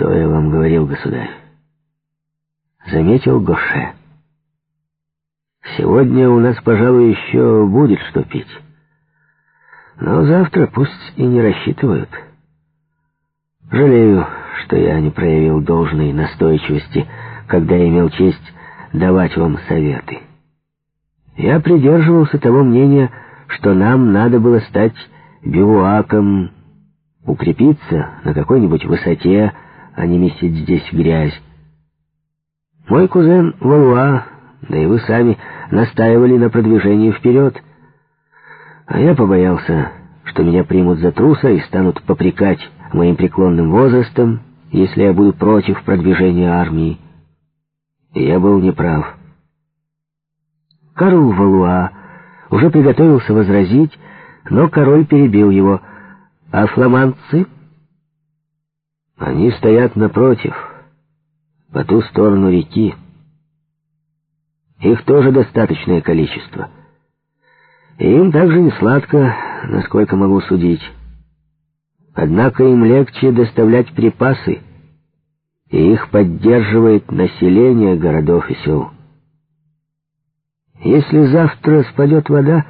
«Что я вам говорил, государь?» Заметил Гоше. «Сегодня у нас, пожалуй, еще будет что пить. Но завтра пусть и не рассчитывают. Жалею, что я не проявил должной настойчивости, когда имел честь давать вам советы. Я придерживался того мнения, что нам надо было стать бивуаком, укрепиться на какой-нибудь высоте, а не месить здесь грязь. Мой кузен Валуа, да и вы сами, настаивали на продвижении вперед, а я побоялся, что меня примут за труса и станут попрекать моим преклонным возрастом, если я буду против продвижения армии. И я был неправ. Карл Валуа уже приготовился возразить, но король перебил его. «А фламандцы?» «Они стоят напротив, по ту сторону реки. Их тоже достаточное количество. Им также не сладко, насколько могу судить». Однако им легче доставлять припасы, и их поддерживает население городов и сел. Если завтра спадет вода,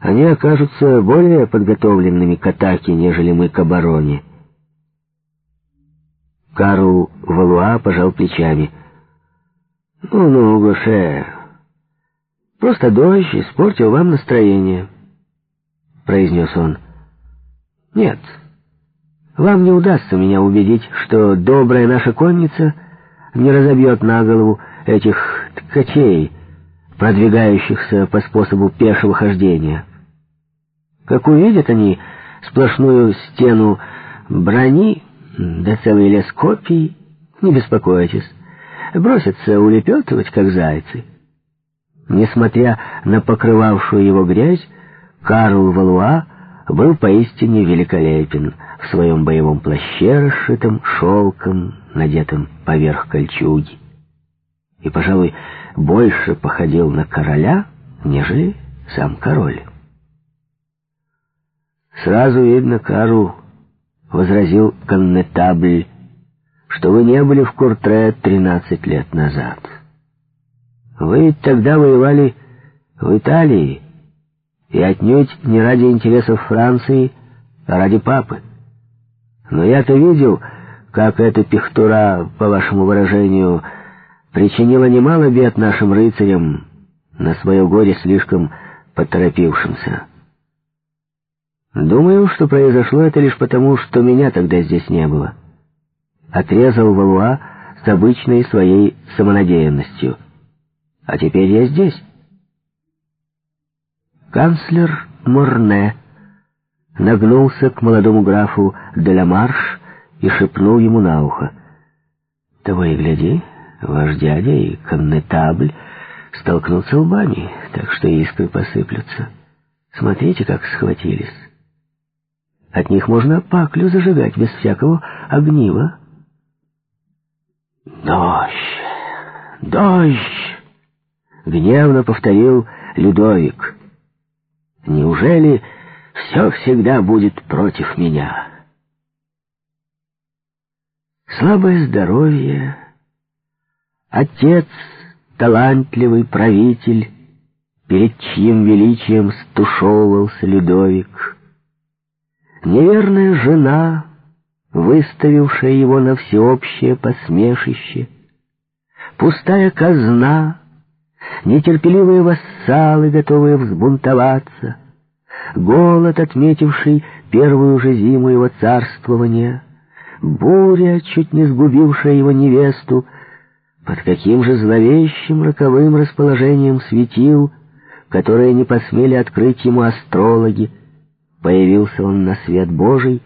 они окажутся более подготовленными к атаке, нежели мы к обороне. Карл Валуа пожал плечами. «Ну-ну, Гоше, просто дождь испортил вам настроение», — произнес он. Нет, вам не удастся меня убедить, что добрая наша конница не разобьет на голову этих ткачей, продвигающихся по способу пешего хождения. Как увидят они сплошную стену брони, да целый лес копий, не беспокойтесь, бросятся улепетывать, как зайцы. Несмотря на покрывавшую его грязь, Карл Валуа был поистине великолепен в своем боевом плаще, расшитом шелком, надетым поверх кольчуги. И, пожалуй, больше походил на короля, нежели сам король. «Сразу видно, Кару», — возразил коннетабль, — «что вы не были в Куртре тринадцать лет назад. Вы тогда воевали в Италии» и отнюдь не ради интересов Франции, а ради папы. Но я-то видел, как эта пихтура, по вашему выражению, причинила немало бед нашим рыцарям, на свое горе слишком поторопившимся. Думаю, что произошло это лишь потому, что меня тогда здесь не было. Отрезал Валуа с обычной своей самонадеянностью. А теперь я здесь. Канцлер Морне нагнулся к молодому графу Делямарш и шепнул ему на ухо. «Того и гляди, ваш дядя и коннетабль столкнутся лбами, так что искры посыплются. Смотрите, как схватились. От них можно паклю зажигать без всякого огнива». «Дождь! Дождь!» — гневно повторил Людовик. Неужели все всегда будет против меня? Слабое здоровье, отец, талантливый правитель, перед чьим величием стушевывался Людовик, неверная жена, выставившая его на всеобщее посмешище, пустая казна, нетерпеливые вассалы, готовые взбунтоваться, голод, отметивший первую же зиму его царствования, буря, чуть не сгубившая его невесту, под каким же зловещим роковым расположением светил, которые не посмели открыть ему астрологи, появился он на свет Божий,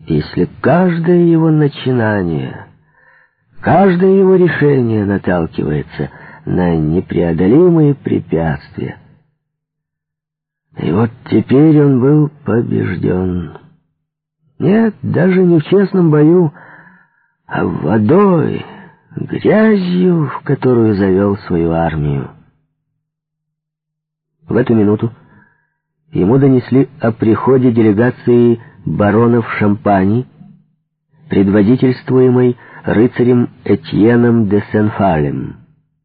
если каждое его начинание, каждое его решение наталкивается — на непреодолимые препятствия. И вот теперь он был побежден. Нет, даже не в честном бою, а водой, грязью, в которую завел свою армию. В эту минуту ему донесли о приходе делегации баронов Шампани предводительствуемой рыцарем Этьеном де Сен-Фалем.